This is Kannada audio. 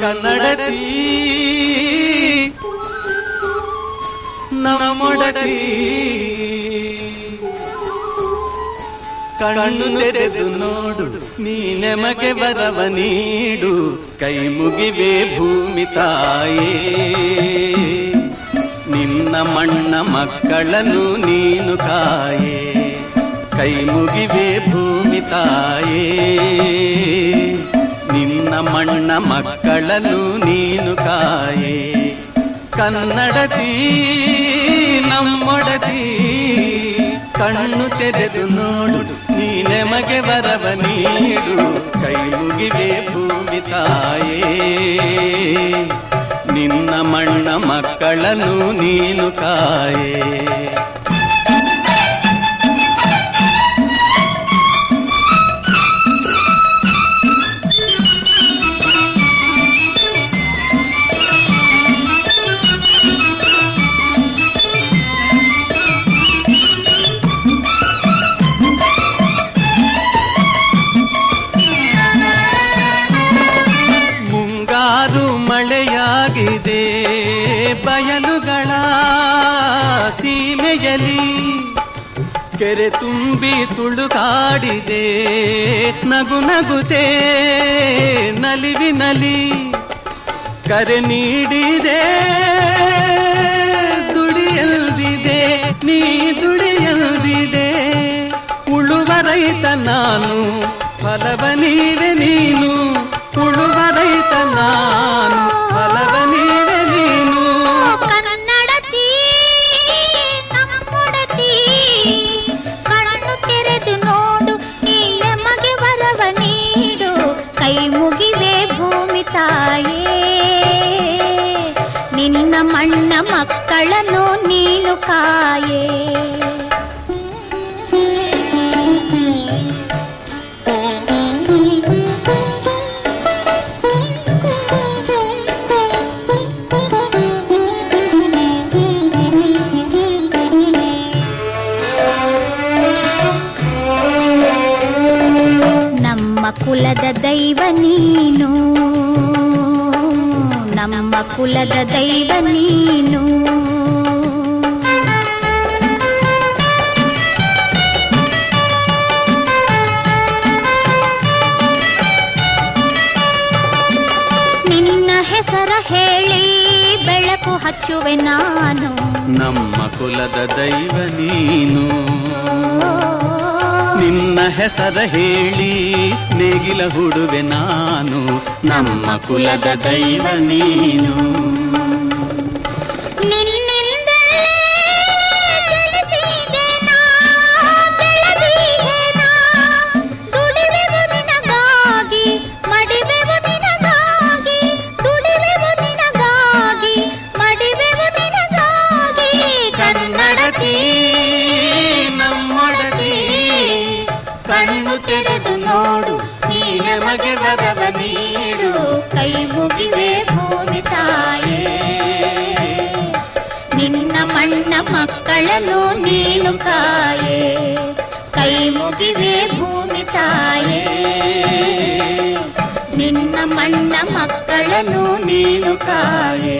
ಕನ್ನಡತಿ. ನಮ್ಮೊಡತಿ. ಕಣ್ಣು ತೆರೆದು ನೋಡು, ನೀ ನಮಗೆ ಬರವ ನೀಡು, ಕೈ ಮುಗಿವೆ ಭೂಮಿ ತಾಯೇ. ನಿನ್ನ ಮಣ್ಣ ಮಕ್ಕಳನ್ನು ನೀನು ಕಾಯೇ, ಕೈ ಮುಗಿವೆ ಭೂಮಿ ತಾಯೇ. ಮಣ್ಣ ಮಕ್ಕಳನ್ನು ನೀನು ಕಾಯೇ. ಕನ್ನಡತಿ, ನಮ್ಮೊಡತಿ. ಕಣ್ಣು ತೆರೆದು ನೋಡು, ನೀ ನಮಗೆ ಬರವ ನೀಡು. ಕೈ ಮುಗಿವೆ ಭೂಮಿ ತಾಯೇ. ನಿನ್ನ ಮಣ್ಣ ಮಕ್ಕಳನ್ನು ನೀನು ಕಾಯೇ. ಮುಂಗಾರು ಮಳೆಯಾಗಿದೆ ಬಯಲುಗಳ ಸೀಮೆಯಲಿ ಕೆರೆ ತುಂಬಿ ತುಳುಕಾಡಿದೆ. ನಗು ನಗುತೆ ನಲಿವಿನಲಿ ಕರೆ ನೀಡಿದೆ. ದುಡಿಯಲ್ದಿದೆ, ನೀ ದುಡಿಯಲ್ದಿದೆ. ಉಳುವ ರೈತ ನಾನು, ಫಲವ ನೀವೆ ನೀನು ರೈತ ನಾನು ಫಲವ ನೀವೆ ನೀನು. ಕನ್ನಡತಿ, ನಮ್ಮೊಡತಿ, ಕಣ್ಣು ತೆರೆದು ನೋಡು ನೀ ನಮಗೆ ವರವ ನೀಡು ಭೂಮಿ ತಾಯೇ. ನಿನ್ನ ಮಣ್ಣ ಮಕ್ಕಳನ್ನು ನೀನು ಕಾಯೇ. ದೈವ ನೀನು ನಮ್ಮ ಕುಲದ ದೈವ ನೀನು ನಿನ್ನ ಹೆಸರ ಹೇಳಿ ಬೆಳಕು ಹಚ್ಚುವೆ ನಾನು ನಮ್ಮ ಕುಲದ ದೈವ ನೀನು ನಿನ್ನ ಹೆಸರ ಹೇಳಿ ನೇಗಿಲ ಹುಡುವೆ ನಾನು ನಮ್ಮ ಕುಲದ ದೈವ ನೀನು. ನೋಡು, ನೀನೆ ನಮಗೆ ವರವ ನೀಡು ಕೈ ಮುಗಿವೆ ಭೂಮಿ ತಾಯೇ. ನಿನ್ನ ಮಣ್ಣ ಮಕ್ಕಳನ್ನು ನೀನು ಕಾಯೇ, ಕೈ ಮುಗಿವೆ ಭೂಮಿ ತಾಯೇ. ನಿನ್ನ ಮಣ್ಣ ಮಕ್ಕಳನ್ನು ನೀನು ಕಾಯೇ.